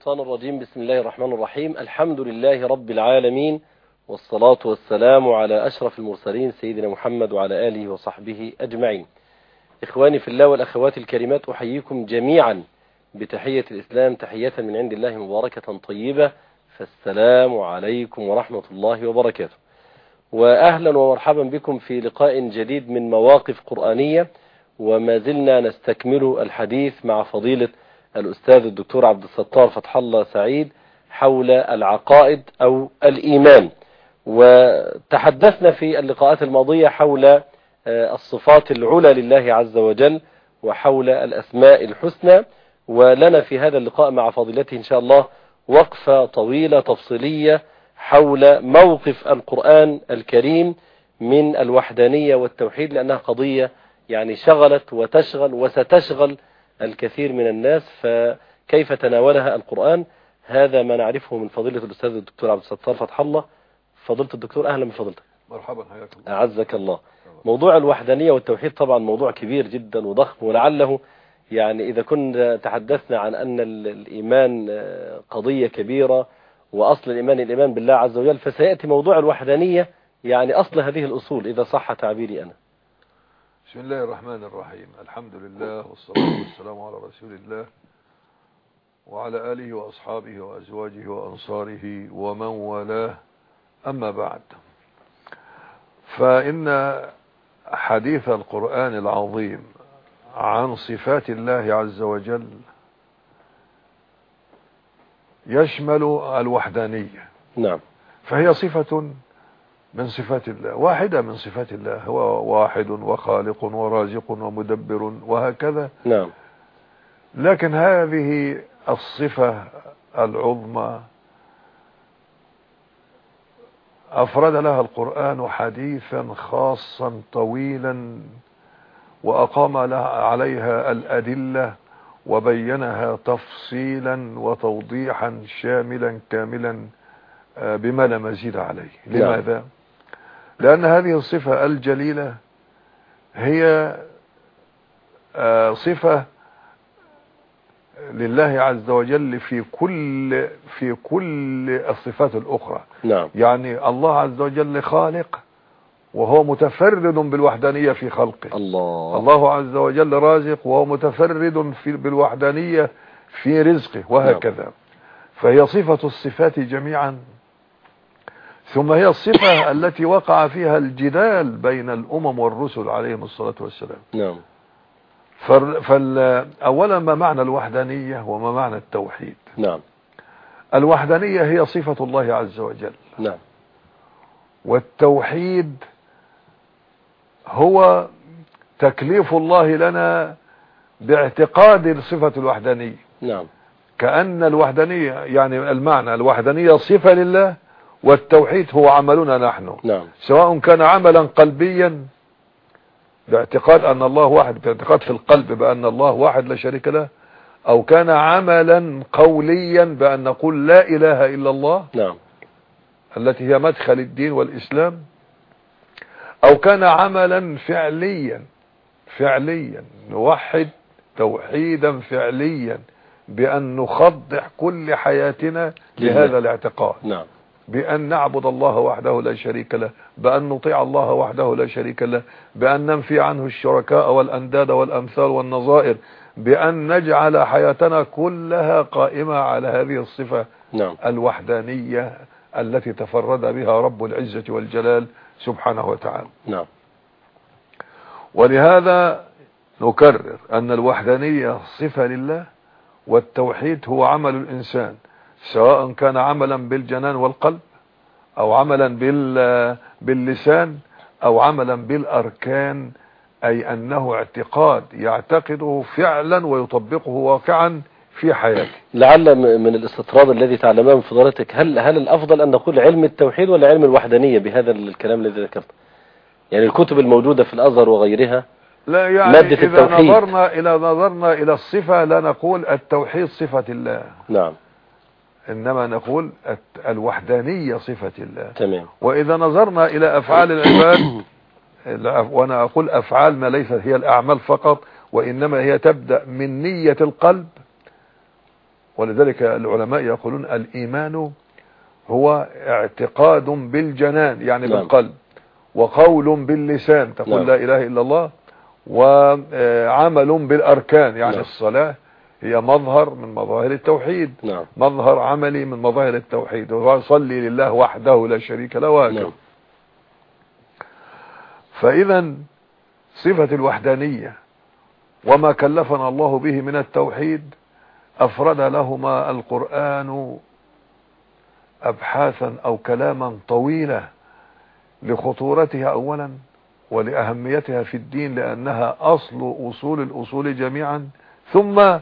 الشيطان الرجيم. بسم الله الرحمن الرحيم. الحمد لله رب العالمين والصلاة والسلام على أشرف المرسلين سيدنا محمد وعلى آله وصحبه أجمعين. إخواني في الله والأخوات الكريمات أحييكم جميعا بتحية الإسلام. تحية من عند الله مباركة طيبة. فالسلام عليكم ورحمة الله وبركاته. وأهلا ومرحبا بكم في لقاء جديد من مواقف قرآنية وما زلنا نستكمل الحديث مع فضيلة الأستاذ الدكتور عبد الستار فتح الله سعيد حول العقائد أو الإيمان. وتحدثنا في اللقاءات الماضية حول الصفات العلى لله عز وجل وحول الأسماء الحسنى. ولنا في هذا اللقاء مع فضيلته إن شاء الله وقفة طويلة تفصيلية حول موقف القرآن الكريم من الوحدانية والتوحيد لأنها قضية يعني شغلت وتشغل وستشغل الكثير من الناس فكيف تناولها القرآن؟ هذا ما نعرفه من فضيلة الأستاذ الدكتور عبد الستار فتح الله. فضيلة الدكتور أهلا بفضلتك. مرحبا حياك الله. أعزك الله. موضوع الوحدانية والتوحيد طبعا موضوع كبير جدا وضخم ولعله يعني إذا كنا تحدثنا عن أن الإيمان قضية كبيرة وأصل الإيمان الإيمان بالله عز وجل فسيأتي موضوع الوحدانية يعني أصل هذه الأصول إذا صح تعبيري أنا. بسم الله الرحمن الرحيم الحمد لله والصلاة والسلام على رسول الله وعلى آله وأصحابه وأزواجه وأنصاره ومن والاه أما بعد فإن حديث القرآن العظيم عن صفات الله عز وجل يشمل الوحدانية نعم فهي صفة من صفات الله واحدة من صفات الله هو واحد وخالق ورازق ومدبر وهكذا. نعم. لكن هذه الصفة العظمى أفرد لها القرآن حديثا خاصا طويلا وأقام لها عليها الأدلة وبينها تفصيلا وتوضيحا شاملا كاملا بما لا مزيد عليه. لماذا؟ لأن هذه الصفة الجليلة هي صفة لله عز وجل في كل في كل الصفات الأخرى. نعم. يعني الله عز وجل خالق وهو متفرد بالوحدانية في خلقه. الله. الله عز وجل رازق وهو متفرد في بالوحدانية في رزقه وهكذا. فهي صفة الصفات جميعا. ثم هي الصفة التي وقع فيها الجدال بين الأمم والرسل عليهم الصلاة والسلام. نعم. فأولا ما معنى الوحدانية وما معنى التوحيد؟ نعم. الوحدانية هي صفة الله عز وجل. نعم. والتوحيد هو تكليف الله لنا باعتقاد صفة الوحدانية. نعم. كأن الوحدانية يعني المعنى الوحدانية صفة لله والتوحيد هو عملنا نحن. نعم. سواء كان عملا قلبيا باعتقاد أن الله واحد باعتقاد في القلب بأن الله واحد لا شريك له أو كان عملا قوليا بأن نقول لا إله إلا الله نعم. التي هي مدخل الدين والإسلام أو كان عملا فعليا فعليا نوحد توحيدا فعليا بأن نخضع كل حياتنا لهذا الاعتقاد. نعم. بأن نعبد الله وحده لا شريك له بأن نطيع الله وحده لا شريك له بأن ننفي عنه الشركاء والأنداد والأمثال والنظائر بأن نجعل حياتنا كلها قائمة على هذه الصفة نعم. الوحدانية التي تفرد بها رب العزة والجلال سبحانه وتعالى. نعم. ولهذا نكرر أن الوحدانية صفة لله والتوحيد هو عمل الإنسان. سواء كان عملا بالجنان والقلب أو عملا بال باللسان أو عملا بالأركان أي أنه اعتقاد يعتقده فعلا ويطبقه واقعا في حياته. لعل من الاستطراد الذي تعلمه من فضلاتك هل هل الأفضل أن نقول علم التوحيد ولا علم الوحدانية بهذا الكلام الذي ذكرته يعني الكتب الموجودة في الأزهر وغيرها لا يعني مادة إذا التوحيد. نظرنا إلى نظرنا إلى الصفة لا نقول التوحيد صفة الله. نعم. إنما نقول الوحدانية صفة الله تمام وإذا نظرنا إلى أفعال العباد وأنا أقول أفعال ما ليست هي الأعمال فقط وإنما هي تبدأ من نية القلب ولذلك العلماء يقولون الإيمان هو اعتقاد بالجنان يعني نعم. بالقلب وقول باللسان تقول نعم. لا إله إلا الله وعمل بالأركان يعني نعم. الصلاة هي مظهر من مظاهر التوحيد نعم. مظهر عملي من مظاهر التوحيد وهو صلي لله وحده لا شريك له وهكذا. نعم. فإذا صفة الوحدانية وما كلفنا الله به من التوحيد أفرد لهما القرآن أبحاثا أو كلاما طويلة لخطورتها أولا ولأهميتها في الدين لأنها أصل أصول الأصول جميعا ثم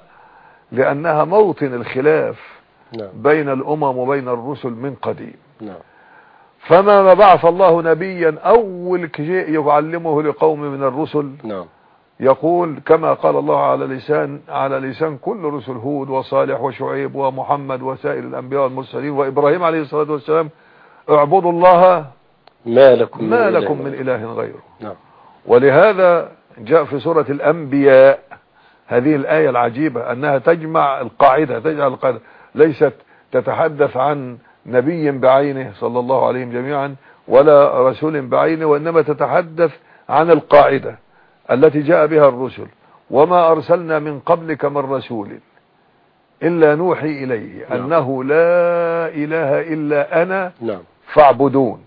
لأنها موطن الخلاف نعم. بين الأمم وبين الرسل من قديم. نعم. فما ما بعث الله نبيا أول شيء يعلمه لقوم من الرسل نعم. يقول كما قال الله على لسان على لسان كل رسل هود وصالح وشعيب ومحمد وسائر الأنبياء والمرسلين وإبراهيم عليه الصلاة والسلام اعبدوا الله ما لكم من ما إله لكم من. إله غيره. نعم. ولهذا جاء في سورة الأنبياء هذه الآية العجيبة أنها تجمع القاعدة تجعل القاعدة. ليست تتحدث عن نبي بعينه صلى الله عليهم جميعا ولا رسول بعينه وإنما تتحدث عن القاعدة التي جاء بها الرسل. وما أرسلنا من قبلك من رسول إلا نوحي إليه نعم. أنه لا إله إلا أنا نعم. فاعبدون.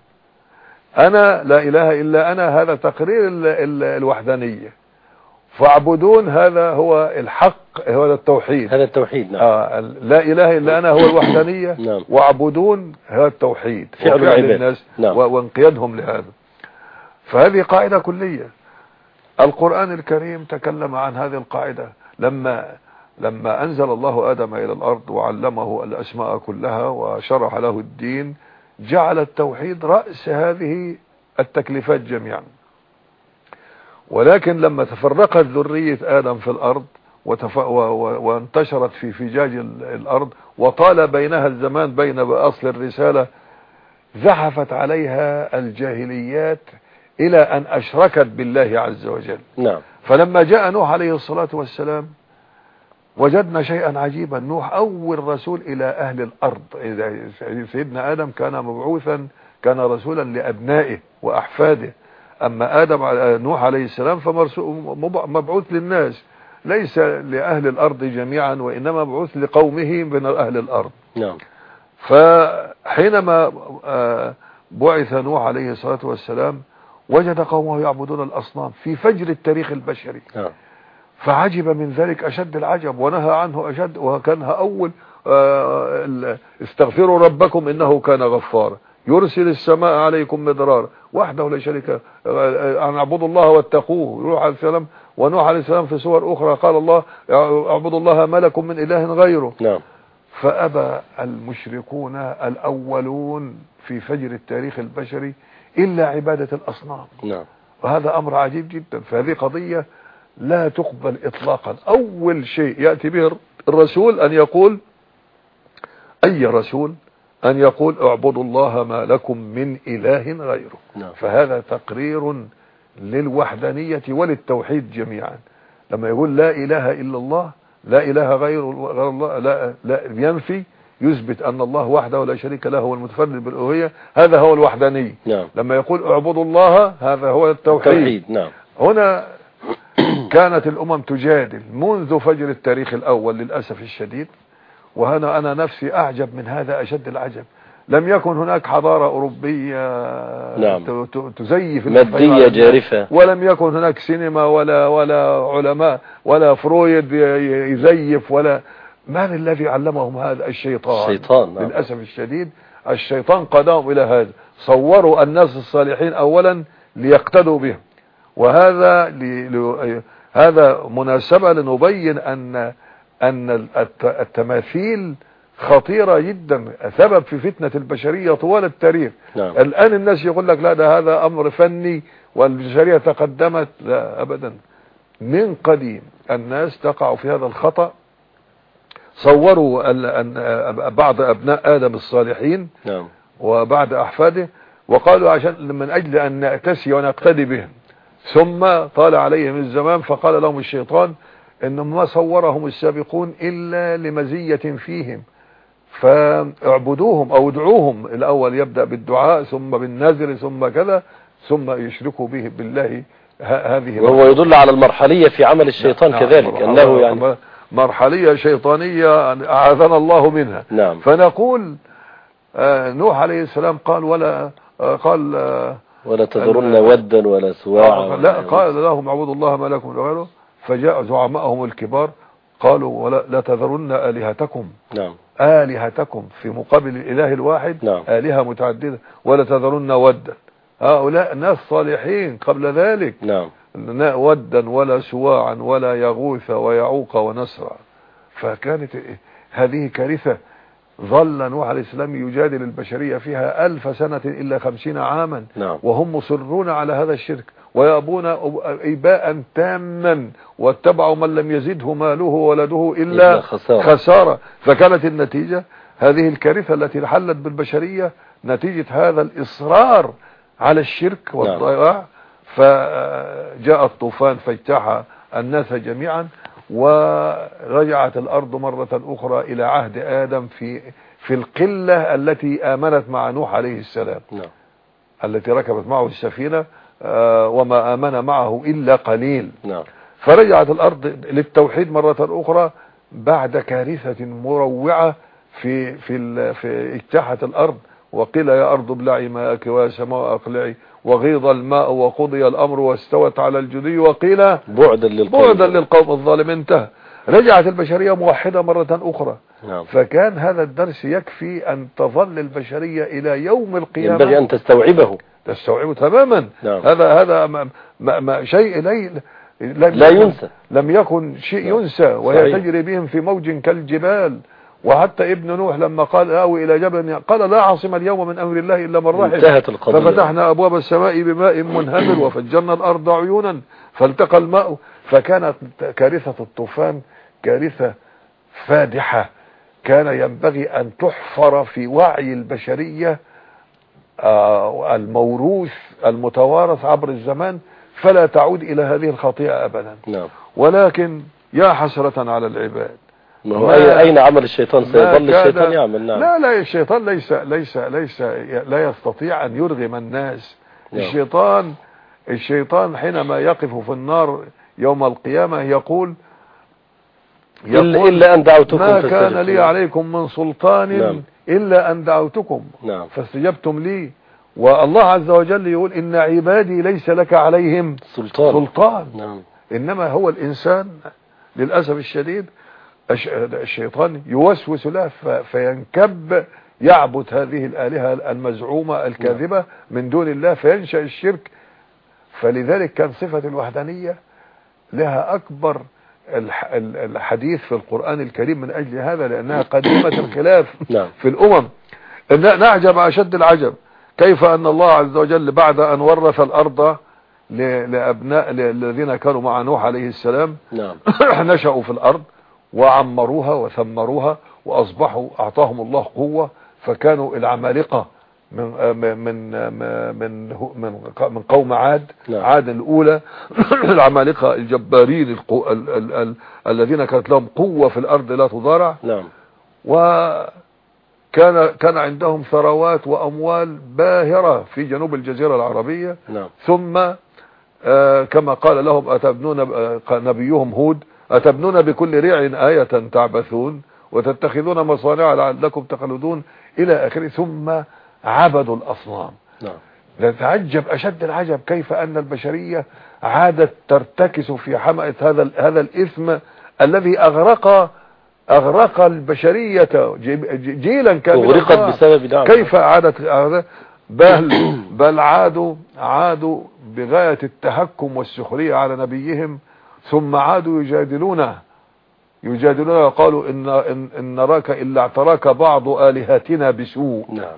أنا لا إله إلا أنا هذا تقرير ال ال الوحدانية. فاعبدون هذا هو الحق هو التوحيد. هذا التوحيد نعم. آه لا إله إلا أنا هو الوحدانية. نعم. واعبدون هو التوحيد. فعل. الناس نعم. وانقيادهم لهذا. فهذه قاعدة كلية. القرآن الكريم تكلم عن هذه القاعدة. لما لما أنزل الله آدم إلى الأرض وعلمه الأسماء كلها وشرح له الدين جعل التوحيد رأس هذه التكليفات جميعا. ولكن لما تفرقت ذرية آدم في الأرض وتف... و... و... وانتشرت في فجاج ال- الأرض وطال بينها الزمان بين أصل الرسالة زحفت عليها الجاهليات إلى أن أشركت بالله عز وجل. نعم. فلما جاء نوح عليه الصلاة والسلام وجدنا شيئا عجيبا. نوح أول رسول إلى أهل الأرض. سيدنا آدم كان مبعوثا كان رسولا لأبنائه وأحفاده. أما آدم نوح عليه السلام فمبعوث للناس ليس لأهل الأرض جميعا وإنما مبعوث لقومه من أهل الأرض. نعم. فحينما آه، بعث نوح عليه الصلاة والسلام وجد قومه يعبدون الأصنام في فجر التاريخ البشري. نعم. فعجب من ذلك أشد العجب ونهى عنه أشد وكانها أول آه، استغفروا ربكم إنه كان غفارا. يرسل السماء عليكم مدرارا. وحده لا شريك له. آه، أن اعبدوا الله واتقوه. نوح عليه السلام ونوح عليه السلام في سور أخرى قال الله اعبدوا الله ما لكم من إله غيره. نعم. فأبى المشركون الأولون في فجر التاريخ البشري إلا عبادة الأصنام. نعم. وهذا أمر عجيب جدا. فهذه قضية لا تقبل إطلاقا. أول شيء يأتي به الرسول أن يقول أي رسول؟ أن يقول اعبدوا الله ما لكم من إله غيره. نعم. فهذا تقرير للوحدانية وللتوحيد جميعا. لما يقول لا إله إلا الله لا إله غير الله لا, لا ينفي يثبت أن الله وحده لا شريك له هو المتفرد بالألوهية هذا هو الوحداني نعم. لما يقول اعبدوا الله هذا هو التوحيد. توحيد نعم. هنا كانت الأمم تجادل منذ فجر التاريخ الأول للأسف الشديد. وهنا أنا نفسي أعجب من هذا أشد العجب. لم يكن هناك حضارة أوروبية نعم. تزيف مادية. جارفة. ولم يكن هناك سينما ولا ولا علماء ولا فرويد يزيف ولا من الذي علمهم هذا الشيطان؟ الشيطان نعم. للأسف الشديد الشيطان قادهم إلى هذا. صوروا الناس الصالحين أولا ليقتدوا بهم. وهذا ل... ل... هذا مناسبة لنبين أن أن الت- التماثيل خطيرة جدا سبب في فتنة البشرية طوال التاريخ. نعم. الآن الناس يقول لك لا ده هذا أمر فني والبشرية تقدمت. لا أبدا. من قديم الناس تقع في هذا الخطأ. صوروا بعض أبناء آدم الصالحين نعم. وبعد أحفاده وقالوا عشان من أجل أن نأتسي ونقتدي بهم. ثم طال عليهم الزمان فقال لهم الشيطان ان ما صورهم السابقون إلا لمزية فيهم. فاعبدوهم أو ادعوهم. الأول يبدأ بالدعاء ثم بالنذر ثم كذا ثم يشركوا به بالله. هذه وهو يدل على المرحلية في عمل الشيطان نعم، كذلك نعم، أنه يعني مرحلية شيطانية أعاذنا الله منها. نعم. فنقول آه، نوح عليه السلام قال ولا آه، قال آه، ولا تذرن ودا ولا سواعا لا قال لهم اعبدوا الله ما لكم غيره. فجاء زعمائهم الكبار قالوا ولا لا تذرن آلهتكم. نعم. آلهتكم في مقابل الإله الواحد نعم. آلهة متعددة. ولا تذرن ودا. هؤلاء ناس صالحين قبل ذلك. نعم. ودا ولا سواعا ولا يغوث ويعوق ونسرا. فكانت هذه كارثة. ظل نوح عليه السلام يجادل البشرية فيها ألف سنة إلا خمسين عاما. نعم. وهم مصرون على هذا الشرك. ويأبون إباء تاما واتبعوا من لم يزده ماله وولده إلا إلا خسارة. خسارة. فكانت النتيجة هذه الكارثة التي حلت بالبشرية نتيجة هذا الإصرار على الشرك والضياع. فجاء الطوفان فاجتاح الناس جميعا ورجعت الأرض مرة أخرى إلى عهد آدم في في القلة التي آمنت مع نوح عليه السلام. نعم. التي ركبت معه السفينة وما آمن معه إلا قليل. نعم. فرجعت الأرض للتوحيد مرة أخرى بعد كارثة مروعة في في في اجتاحت الأرض. وقيل يا أرض ابلعي ماءك ويا سماء أقلعي وغيض الماء وقضي الأمر واستوت على الجدي. وقيل بعدا للقوم. بعدا للقوم الظالم انتهى. رجعت البشرية موحدة مرة أخرى. نعم. فكان هذا الدرس يكفي أن تظل البشرية إلى يوم القيامة. ينبغي أن تستوعبه. تستوعبه تماما نعم. هذا هذا ما ما ما شيء لي لم لا ينسى لم يكن شيء نعم. ينسى وهي. تجري بهم في موج كالجبال وحتى ابن نوح لما قال آوي إلى جبل قال لا عاصم اليوم من أمر الله إلا من رحم انتهت القضية ففتحنا أبواب السماء بماء منهمر وفجرنا الأرض عيونا فالتقى الماء فكانت كارثة الطوفان كارثة فادحة كان ينبغي أن تحفر في وعي البشرية الموروث المتوارث عبر الزمان فلا تعود إلى هذه الخطيئة أبدا. نعم. ولكن يا حسرة على العباد. ما هو ما- أي- أين عمل الشيطان؟ سيظل الشيطان يعمل. نعم. لا لا الشيطان ليس ليس ليس لا يستطيع أن يرغم الناس. نعم. الشيطان الشيطان حينما يقف في النار يوم القيامة يقول إلا, إلا أن دعوتكم ما كان. لي عليكم من سلطان نعم. إلا أن دعوتكم نعم. فاستجبتم لي. والله عز وجل يقول إن عبادي ليس لك عليهم سلطان. سلطان. نعم. إنما هو الإنسان للأسف الشديد الش- الشيطان يوسوس له فينكب يعبد هذه الآلهة المزعومة الكاذبة من دون الله فينشأ الشرك. فلذلك كان صفة الوحدانية لها أكبر الحديث في القرآن الكريم من أجل هذا لأنها قديمة الخلاف نعم. في الأمم. إن نعجب أشد العجب. كيف أن الله عز وجل بعد أن ورث الأرض لأبناء الذين كانوا مع نوح عليه السلام نعم. نشأوا في الأرض وعمروها وثمروها وأصبحوا أعطاهم الله قوة فكانوا العمالقة. من من من من من من قوم عاد نعم. عاد الأولى العمالقة الجبارين القو ال ال ال الذين كانت لهم قوة في الأرض لا تضارع. نعم. وكان كان عندهم ثروات وأموال باهرة في جنوب الجزيرة العربية. نعم. ثم آه، كما قال لهم أتبنون آه، نبيهم هود أتبنون بكل ريع آية تعبثون وتتخذون مصانع لعلكم تخلدون إلى آخره. ثم عبدوا الأصنام. نعم. نتعجب أشد العجب كيف أن البشرية عادت ترتكس في حمأة هذا هذا الإثم الذي أغرق أغرق البشرية جي- جيلا كاملا. أغرقت بسبب نعم. كيف عادت هذا بل بل عادوا عادوا بغاية التهكم والسخرية على نبيهم ثم عادوا يجادلونه. يجادلونه وقالوا إن, إن, إن نراك إلا اعتراك بعض آلهتنا بسوء. نعم.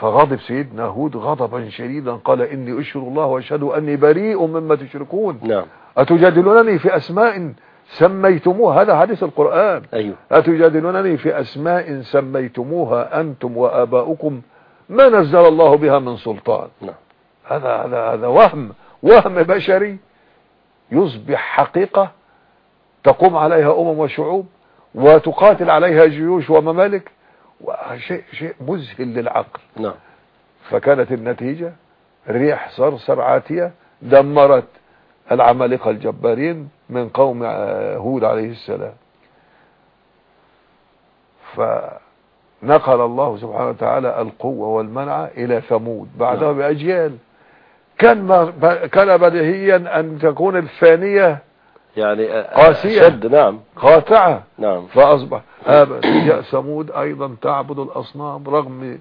فغضب سيدنا هود غضبا شديدا قال إني أشهد الله وأشهد أني بريء مما تشركون. نعم. أتجادلونني في أسماء سميتموها؟ هذا حديث القرآن. أيوه. أتجادلونني في أسماء سميتموها أنتم وآباؤكم؟ ما نزل الله بها من سلطان. نعم. هذا هذا هذا وهم وهم بشري. يصبح حقيقة تقوم عليها أمم وشعوب وتقاتل عليها جيوش وممالك. شيء شيء مذهل للعقل. نعم. فكانت النتيجة ريح صرصر عاتية دمرت العمالقة الجبارين من قوم هود عليه السلام. فنقل الله سبحانه وتعالى القوة والمنع إلى ثمود بعدها نعم. بأجيال. كان كان بديهيا أن تكون الثانية يعني آه، قاسية. شد نعم. قاطعة. نعم. فأصبح آبت جاء ثمود أيضا تعبد الأصنام رغم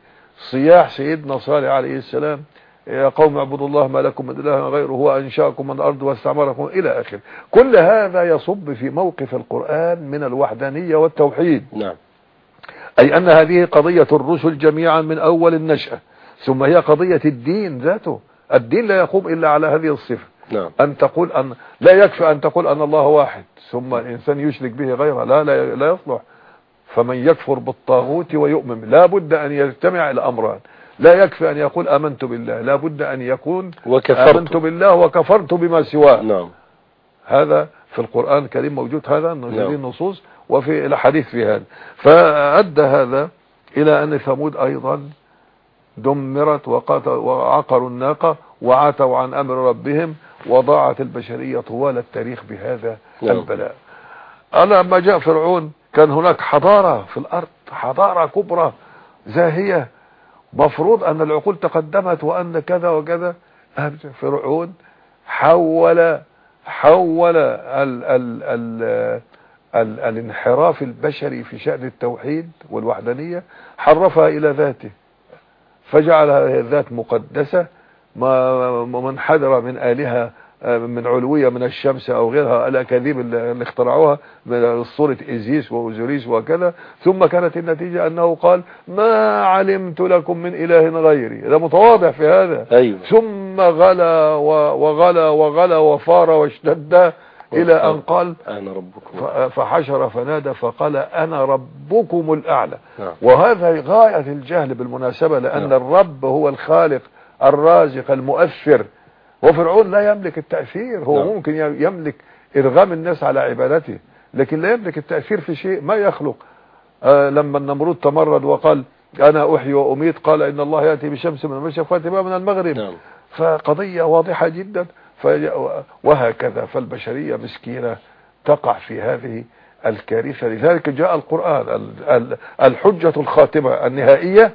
صياح سيدنا صالح عليه السلام. يا قوم اعبدوا الله ما لكم من إله غيره هو انشاكم من الأرض واستعمركم إلى آخره. كل هذا يصب في موقف القرآن من الوحدانية والتوحيد. نعم. أي أن هذه قضية الرسل جميعا من أول النشأة. ثم هي قضية الدين ذاته. الدين لا يقوم إلا على هذه الصفة. نعم. أن تقول أن لا يكفي أن تقول أن الله واحد ثم الإنسان يشرك به غيره لا لا, لا يصلح. فمن يكفر بالطاغوت ويؤمن لا بد أن يجتمع الأمران. لا يكفي أن يقول آمنت بالله لا بد أن يكون وكفرت. آمنت بالله وكفرت بما سواه. نعم. هذا في القرآن الكريم موجود هذا نعم. هذه النصوص وفي الحديث في هذا. فأدى هذا إلى أن ثمود أيضا دمرت وعقروا الناقة وعتوا عن أمر ربهم وضاعت البشرية طوال التاريخ بهذا نعم. البلاء أنا لما جاء فرعون كان هناك حضارة في الأرض حضارة كبرى زاهية مفروض أن العقول تقدمت وأن كذا وكذا. فرعون حول حول ال ال ال ال الانحراف البشري في شأن التوحيد والوحدانية حرفها إلى ذاته فجعلها ذات مقدسة منحدرة من آلهة آه، من علوية من الشمس أو غيرها الأكاذيب اللي اخترعوها من صورة إيزيس وأوزوريس وكذا ثم كانت النتيجة أنه قال ما علمت لكم من إله غيري. ده متواضع في هذا. أيوة. ثم غلا وغلا وغلا وفار واشتد إلى أن قال أنا ربكم. فحشر فنادى فقال أنا ربكم الأعلى. نعم. وهذا غاية الجهل بالمناسبة لأن نعم. الرب هو الخالق. الرازق المؤثر. وفرعون لا يملك التأثير هو نعم. ممكن يملك إرغام الناس على عبادته لكن لا يملك التأثير في شيء ما يخلق. آه لما النمرود تمرد وقال أنا أحيي وأميت قال إن الله يأتي بشمس من المشرق بها من المغرب. نعم. فقضية واضحة جدا. وهكذا فالبشرية مسكينة تقع في هذه الكارثة. لذلك جاء القرآن ال- ال- الحجة الخاتمة النهائية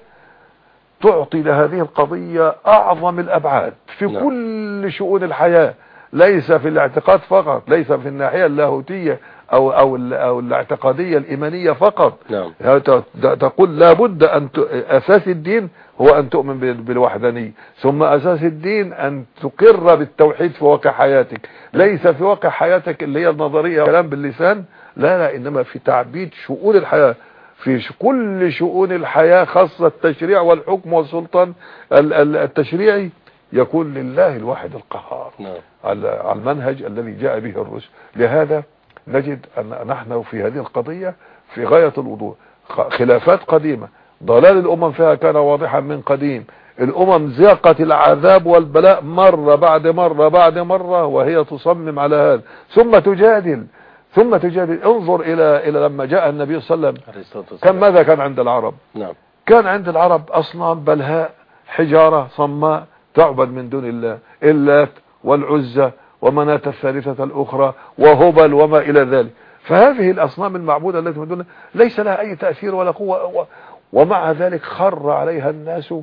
تعطي لهذه القضية أعظم الأبعاد في نعم. كل شؤون الحياة. ليس في الاعتقاد فقط ليس في الناحية اللاهوتية أو, أو, أو الاعتقادية الإيمانية فقط. نعم. تقول لابد أن ت... أساس الدين هو أن تؤمن بال- بالوحدانية. ثم أساس الدين أن تقر بالتوحيد في واقع حياتك. ليس في واقع حياتك اللي هي النظرية كلام باللسان. لا لا إنما في تعبيد شؤون الحياة. في كل شؤون الحياة خاصة التشريع والحكم والسلطان ال- ال- التشريعي يكون لله الواحد القهار. نعم. على المنهج الذي جاء به الرسل. لهذا نجد أن نحن في هذه القضية في غاية الوضوح. خلافات قديمة. ضلال الأمم فيها كان واضحا من قديم. الأمم ذاقت العذاب والبلاء مرة بعد مرة بعد مرة وهي تصمم على هذا. ثم تجادل. ثم تجادل انظر إلى إلى لما جاء النبي صلى الله عليه وسلم. كان ماذا كان عند العرب؟ نعم. كان عند العرب أصنام بلهاء حجارة صماء تعبد من دون الله اللات والعزة ومناة الثالثة الأخرى وهبل وما إلى ذلك. فهذه الأصنام المعبودة التي من دون ليس لها أي تأثير ولا قوة ومع ذلك خر عليها الناس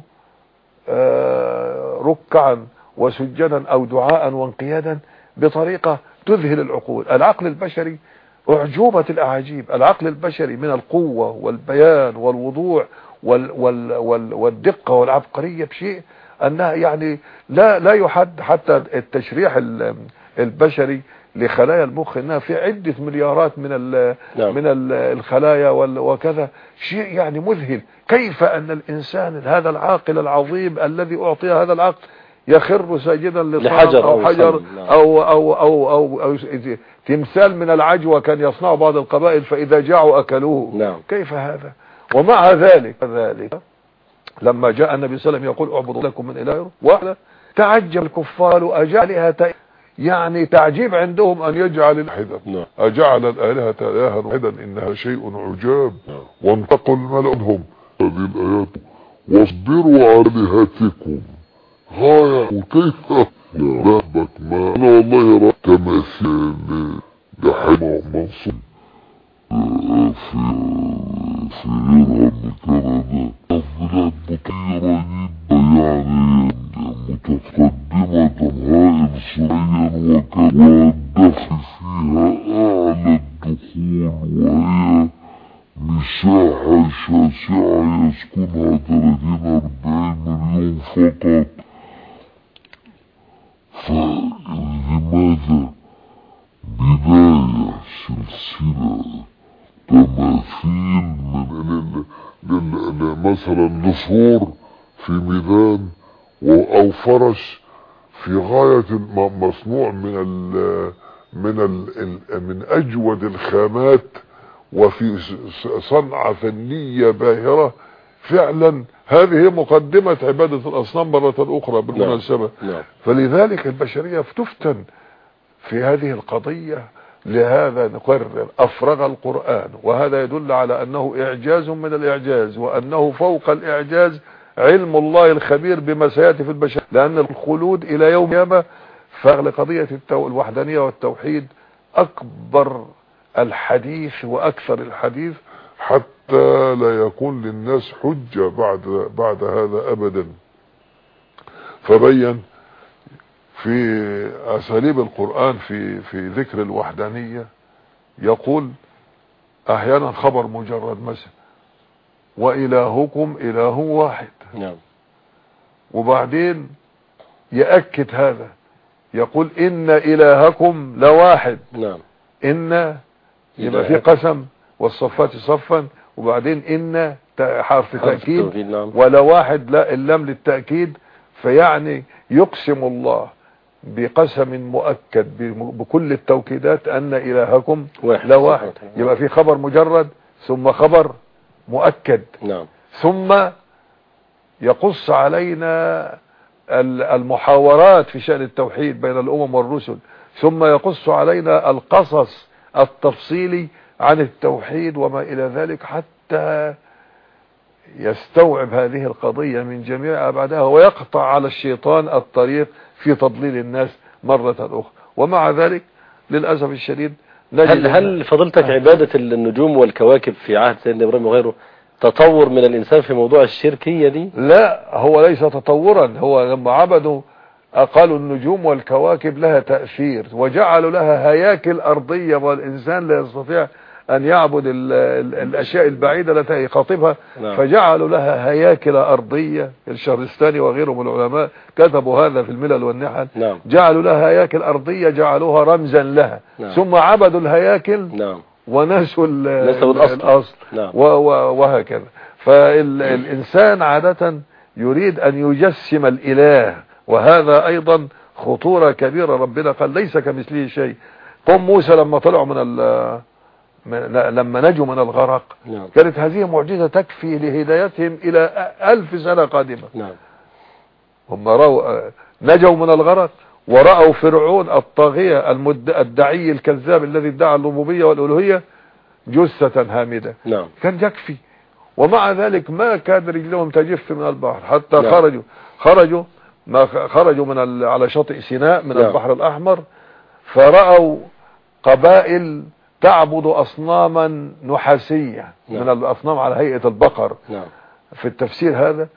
آه، ركعا وسجدا أو دعاء وانقيادا بطريقة تذهل العقول. العقل البشري أعجوبة الأعاجيب. العقل البشري من القوة والبيان والوضوح وال وال وال والدقة والعبقرية بشيء أنها يعني لا لا يحد حتى التشريح ال- البشري لخلايا المخ إنها في عدة مليارات من ال نعم. من ال- الخلايا وكذا. شيء يعني مذهل. كيف أن الإنسان هذا العاقل العظيم الذي أعطي هذا العقل يخر ساجدا لحجر أو أو حجر نعم. أو, أو, أو, أو, أو تمثال من العجوة كان يصنع بعض القبائل فإذا جاعوا أكلوه. نعم. كيف هذا؟ ومع ذلك ذلك لما جاء النبي صلى الله عليه وسلم يقول اعبدوا لكم من إله واحد تعجب الكفار اجعلها يعني تعجيب عندهم أن يجعل الحدا نعم. أجعل الآلهة إلها واحدا إنها شيء عجاب. وانتقل ملأهم هذه الايات واصبروا على آلهتكم. غاية وكيف ربك ما أنا والله رأى تماثيل لحمة منصوب في في يرهب كندا بلاد مطيرة جدا يعني متقدمة هائل سريا والدخل فيها اعلى الدخول وهي مساحة شاسعة يسكنها 30 40 مليون فقط فلماذا بداية سلسلة تماثيل من مثلا نسور في ميدان و- أو فرش في غاية مصنوع من ال من ال ال من أجود الخامات وفي صنعة فنية باهرة فعلا هذه مقدمة عبادة الأصنام مرة أخرى بالمناسبة. نعم. فلذلك البشرية تفتن في هذه القضية. لهذا نقرر أفرغ القرآن وهذا يدل على أنه إعجاز من الإعجاز وأنه فوق الإعجاز علم الله الخبير بما سيأتي في البشر. لأن الخلود إلى يوم القيامة فلقضية التو... الوحدانية والتوحيد أكبر الحديث وأكثر الحديث حتى لا يكون للناس حجة بعد بعد هذا أبدا. فبين في أساليب القرآن في في ذكر الوحدانية يقول أحيانا خبر مجرد مثلا وإلهكم إله واحد. نعم. وبعدين يأكد هذا يقول إن إلهكم لواحد. نعم. إن يبقى في إله. قسم. والصفات صفا وبعدين إن حرف تأكيد. نعم. ولا واحد لا اللام للتأكيد. فيعني يقسم الله بقسم مؤكد بكل التوكيدات أن إلهكم واحد. لا واحد. سبحانه. يبقى في خبر مجرد ثم خبر مؤكد. نعم. ثم يقص علينا ال- المحاورات في شأن التوحيد بين الأمم والرسل. ثم يقص علينا القصص التفصيلي عن التوحيد وما إلى ذلك حتى يستوعب هذه القضية من جميع أبعادها ويقطع على الشيطان الطريق في تضليل الناس مرة أخرى. ومع ذلك للأسف الشديد هل هل فضلتك عبادة النجوم والكواكب في عهد سيدنا إبراهيم وغيره تطور من الإنسان في موضوع الشركية دي؟ لا هو ليس تطورا. هو لما عبدوا قالوا النجوم والكواكب لها تأثير وجعلوا لها هياكل أرضية والإنسان لا يستطيع أن يعبد ال ال الأشياء البعيدة التي يخاطبها نعم. فجعلوا لها هياكل أرضية الشهرستاني وغيره من العلماء كتبوا هذا في الملل والنحل. نعم. جعلوا لها هياكل أرضية جعلوها رمزا لها. نعم. ثم عبدوا الهياكل نعم. ونسوا ال- نسوا الأصل. الأصل. نعم. وهكذا. فالإنسان عادة يريد أن يجسم الإله وهذا أيضا خطورة كبيرة ربنا قال ليس كمثله شيء. قوم موسى لما طلعوا من- لما نجوا من الغرق نعم. كانت هذه معجزة تكفي لهدايتهم إلى ألف سنة قادمة. نعم. هم رأوا نجوا من الغرق ورأوا فرعون الطاغية المد... الدعي الكذاب الذي ادعى الربوبية والألوهية جثة هامدة. نعم. كان يكفي. ومع ذلك ما كاد رجلهم تجف من البحر حتى نعم. خرجوا. خرجوا ما خرجوا من ال... على شاطئ سيناء من نعم. البحر الأحمر فرأوا قبائل تعبد أصناما نحاسية نعم. من الأصنام على هيئة البقر. نعم. في التفسير هذا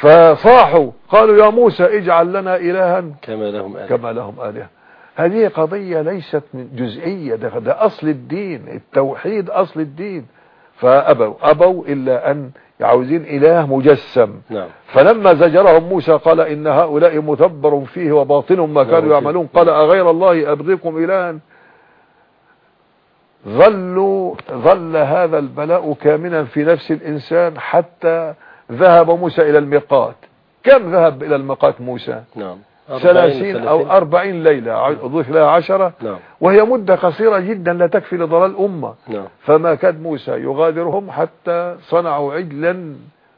فصاحوا قالوا يا موسى اجعل لنا إلها كما لهم آل كما لهم آلهة. هذه قضية ليست من جزئية ده, ده أصل الدين التوحيد أصل الدين. فأبوا أبوا إلا أن عاوزين إله مجسم. نعم. فلما زجرهم موسى قال إن هؤلاء متبر فيه وباطل ما كانوا نعم. يعملون قال أغير الله أبغيكم إلها؟ ظلوا ظل هذا البلاء كامنا في نفس الإنسان حتى ذهب موسى إلى الميقات. كم ذهب إلى الميقات موسى؟ نعم. ثلاثين أو أربعين ليلة أضيف لها عشرة. نعم. وهي مدة قصيرة جدا لا تكفي لضلال أمة نعم. فما كاد موسى يغادرهم حتى صنعوا عجلا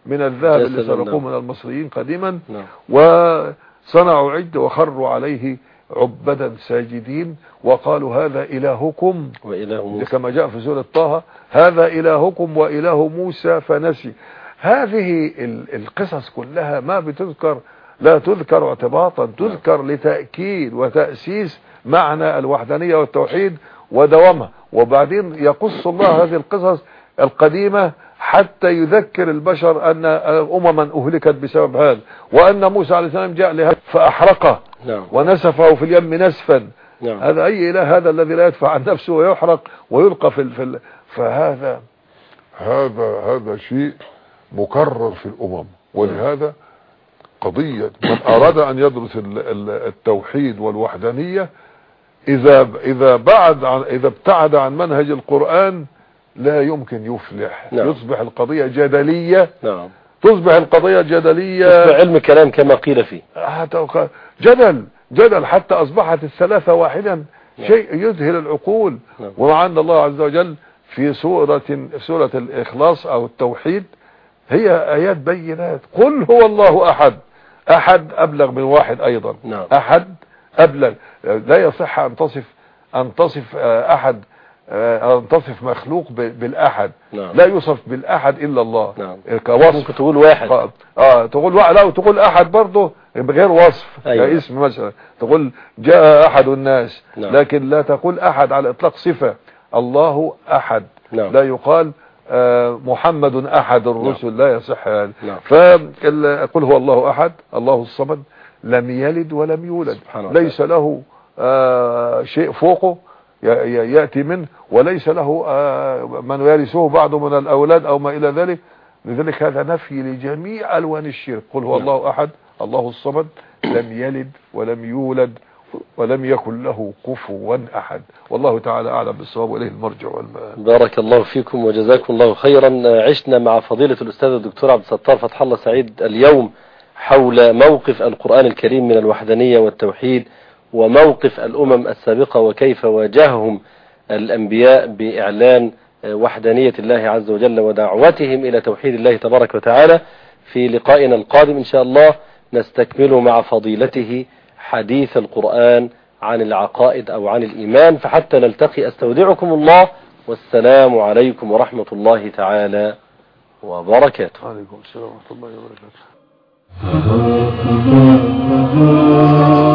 من الذهب اللي سرقوه نعم. من المصريين قديما. نعم. وصنعوا عجل وخروا عليه عبدا ساجدين وقالوا هذا إلهكم. وإله موسى. كما جاء في سورة طه هذا إلهكم وإله موسى فنسي. هذه ال- القصص كلها ما بتذكر لا تذكر اعتباطا تذكر لتأكيد وتأسيس معنى الوحدانية والتوحيد ودوامها. وبعدين يقص الله هذه القصص القديمة حتى يذكر البشر أن أمما أهلكت بسبب هذا وأن موسى عليه السلام جاء لهذا فأحرقه. نعم. ونسفه في اليم نسفا. نعم. هذا أي إله هذا الذي لا يدفع عن نفسه ويحرق ويلقى في ال- في فهذا هذا هذا شيء مكرر في الأمم. ولهذا قضية من أراد أن يدرس ال- ال- التوحيد والوحدانية إذا إذا بعد عن إذا ابتعد عن منهج القرآن لا يمكن يفلح. نعم. يصبح القضية جدلية. نعم. تصبح القضية جدلية. يصبح علم كلام كما قيل فيه. جدل جدل حتى أصبحت الثلاثة واحدا. شيء يذهل العقول. نعم. ومع أن الله عز وجل في سورة سورة الإخلاص أو التوحيد هي آيات بينات. قل هو الله أحد. أحد أبلغ من واحد أيضا. نعم. أحد أبلغ. لا يصح أن تصف أن تصف آه، أحد آه، أن تصف مخلوق ب- بالأحد. نعم. لا يوصف بالأحد إلا الله. نعم. كوصف. ممكن تقول واحد. آه آه، تقول واحد. لا وتقول أحد برضه بغير وصف. أيوة. كاسم مثلا. تقول جاء أحد الناس. نعم. لكن لا تقول أحد على إطلاق صفة. الله أحد. نعم. لا يقال آه، محمد أحد. الرسل لا يصح هذا. نعم. فقل هو الله أحد. الله الصمد. لم يلد ولم يولد. ليس له آه، شيء فوقه. يأتي منه وليس له آه، من يرثه بعض من الأولاد أو ما إلى ذلك. لذلك هذا نفي لجميع ألوان الشرك. قل هو نعم. الله أحد الله الصمد لم يلد ولم يولد ولم يكن له كفوا أحد. والله تعالى أعلم بالصواب وإليه المرجع والمآب. بارك الله فيكم وجزاكم الله خيرا. عشنا مع فضيلة الأستاذ الدكتور عبد الستار فتح الله سعيد اليوم حول موقف القرآن الكريم من الوحدانية والتوحيد. وموقف الأمم السابقة وكيف واجههم الأنبياء بإعلان وحدانية الله عز وجل ودعوتهم إلى توحيد الله تبارك وتعالى في لقائنا القادم إن شاء الله. نستكمل مع فضيلته حديث القرآن عن العقائد أو عن الإيمان فحتى نلتقي. أستودعكم الله. والسلام عليكم ورحمة الله تعالى وبركاته. عليكم السلام ورحمة الله وبركاته.